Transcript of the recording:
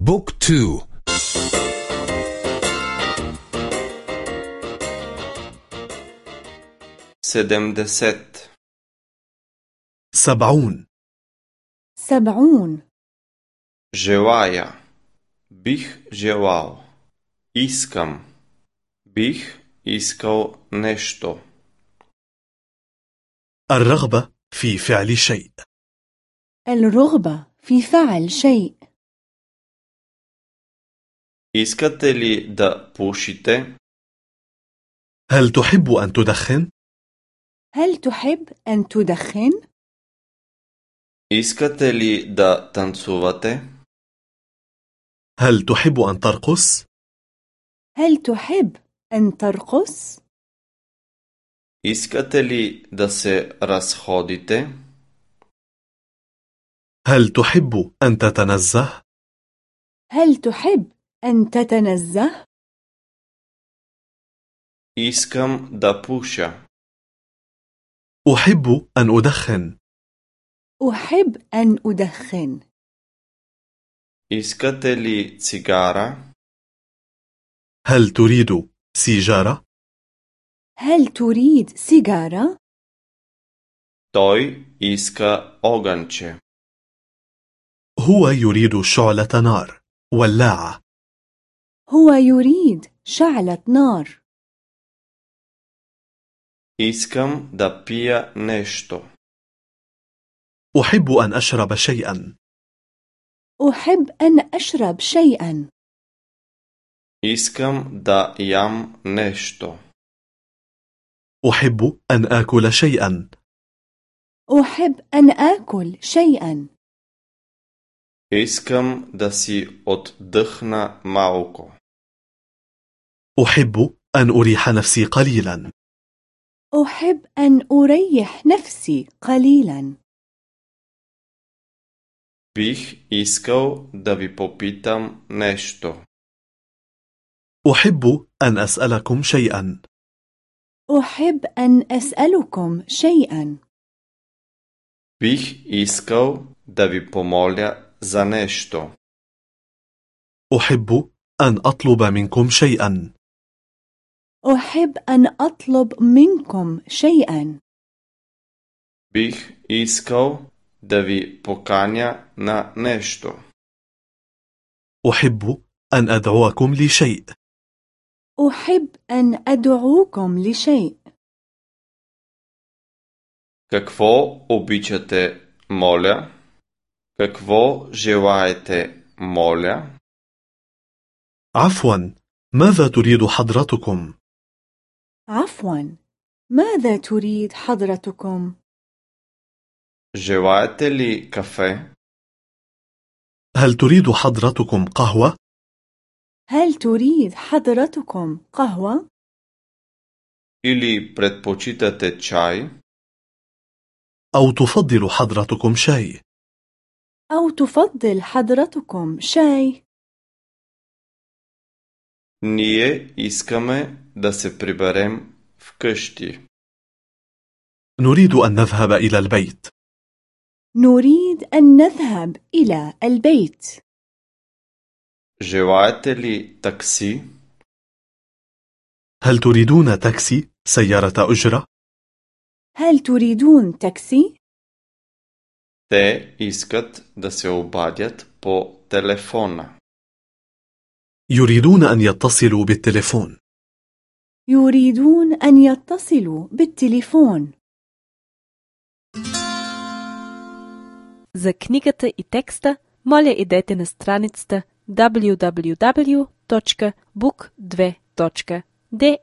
book two. седемдесет سبعون. سبعون. желая. бих желал. искам. бих искал нещо. الرغبة في فعل شيء. الرغبة في فعل شيء. Искате ли да пушите? هل تحب أن تدخن؟ هل تحب أن تدخن؟ Искате ли да танцувате? هل تحب أن ترقص؟ هل تحب أن ترقص؟ Искате ли да се разходите? هل تحب أن تتنزه؟ هل تحب أن تتنزه؟ Искам да пуша. أحب أن أدخن أحب أن أدخن Искате ли цигара? هل تريد سيجارة؟ هل تريد سيجارة؟ Той иска огънче. هو يريد شعلة نار ولاعة هو يريد شعلة نار Искам да пия нещо. أحب أن أشرب شيئا أحب أن أشرب شيئا Искам да ям нещо. أحب أن آكل شيئا أحب أن آكل شيئا Искам да си отдъхна малко. أحب أن أريح نفسي قليلا أحب أن أريح نفسي قليلا Бих искал да ви попитам нещо. أحب أن أسألكم شيئا أحب أن أسألكم شيئا Бих искал да ви помоля за нещо. أحب أن أطلب منكم شيئا أحب أن أطلب منكم شيئا Бих искал да ви поканя на нещо. أحب أن أدعوكم لشيء أحب أن أدعوكم لشيء Какво обичате, моля? Какво желаете, моля? عفوا ماذا تريد حضرتكم؟ عفوا ماذا تريد حضرتكم؟ Желаете ли кафе? هل تريد حضرتكم قهوة؟ هل تريد حضرتكم قهوة؟ Или предпочитате чай? أو تفضل حضرتكم شاي؟ أو تفضل حضرتكم شاي؟ Ние искаме да се приберем вкъщи. نريد أن نذهب إلى البيت نريد أن نذهب إلى البيت Желаете ли такси? هل تريدون تاكسي؟ سيارة أجرة؟ هل تريدون تاكسي؟ Те искат да се обадят по телефона. يريدون أن يتصلوا بالتليفون يريدون أن يتصلوا بالتليفون За книгата и текста, моля идете на страницата www.book2.de